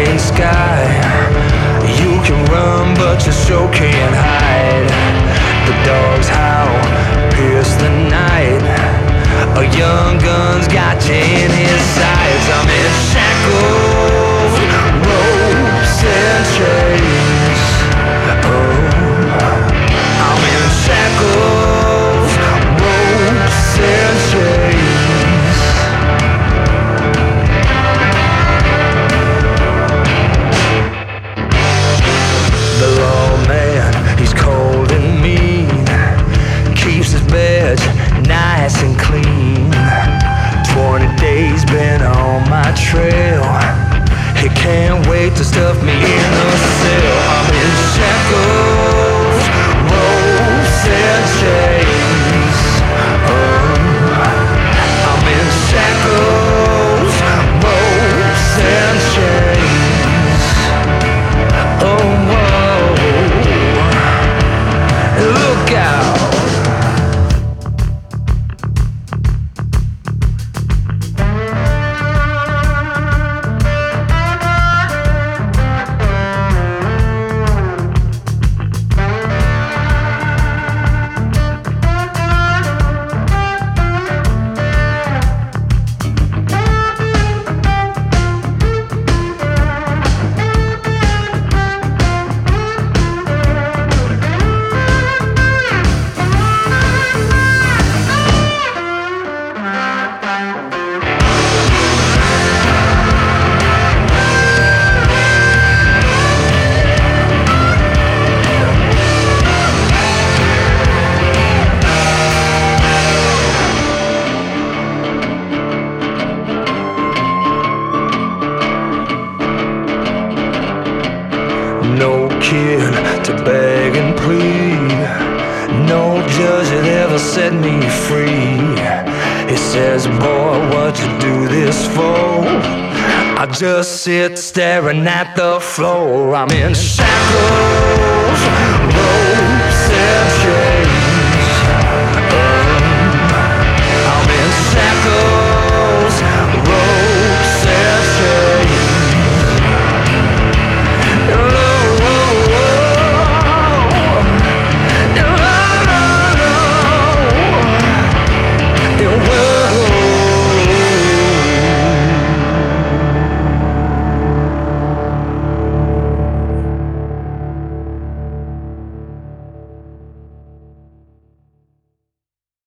Sunday sky. You can run, but you sure can't hide. The dogs howl, pierce the night. A young gun's got you in his my trail. He can't wait to stuff me in a cell. I'm in shackles, ropes and chains. Oh, I'm in shackles, ropes and chains. Oh, whoa. Look out. No kid to beg and plead. No judge that ever set me free. He says, Boy, what you do this for? I just sit staring at the floor. I'm in shackles,